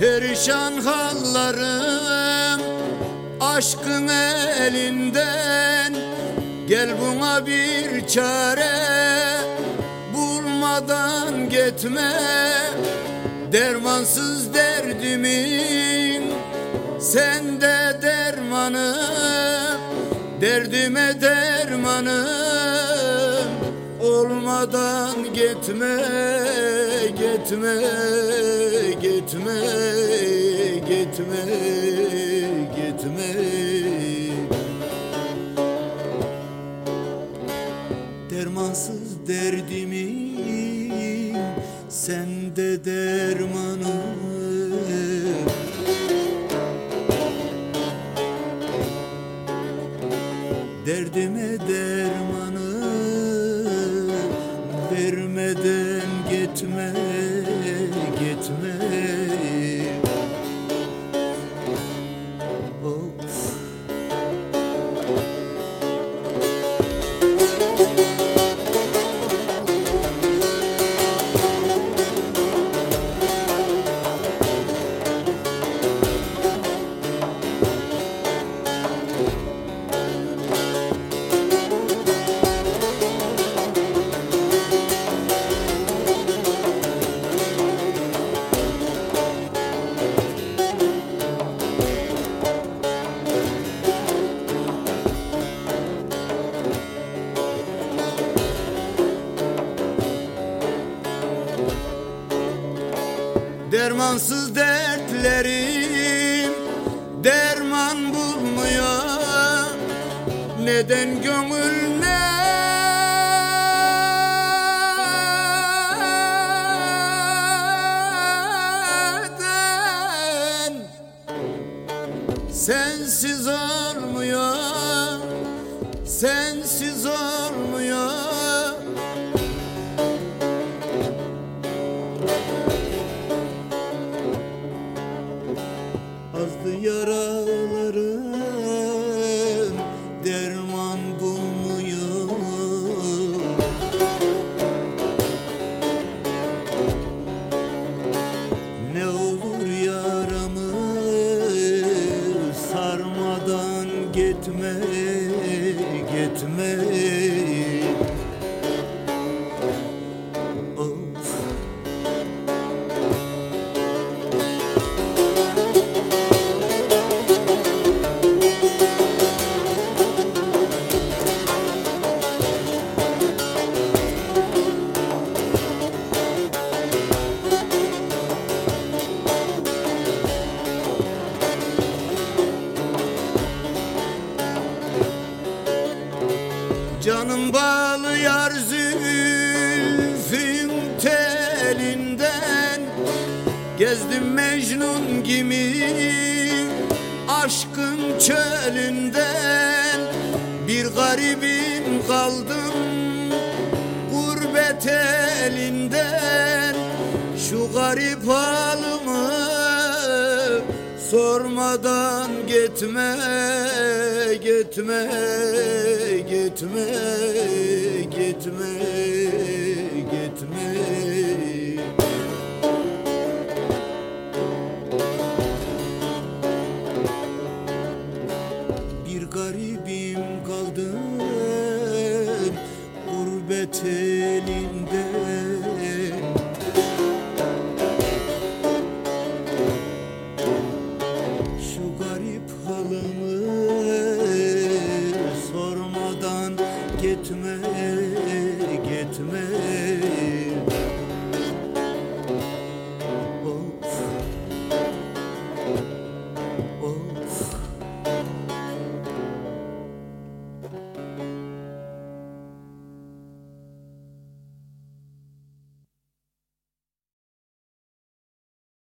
Perişan hallarım aşkın elinden. Gel buna bir çare bulmadan gitme. Dermansız derdimin sende dermanı. Derdime dermanım olmadan gitme Gitme, gitme, gitme, gitme. Dermansız derdimin sende dermanı. Derdime dermanı vermeden gitme gitme Of Dermansız dertlerim derman bulmuyor. Neden gönül Sensiz olmuyor? Sensiz olmuyor gitme gitme Canım bağlı yar telinden. Gezdim Mecnun gibi aşkın çölünden. Bir garibim kaldım gurbet elinden. Şu garip Sormadan gitme, gitme, gitme, gitme, gitme. Bir garibim kaldım gurbet elinde.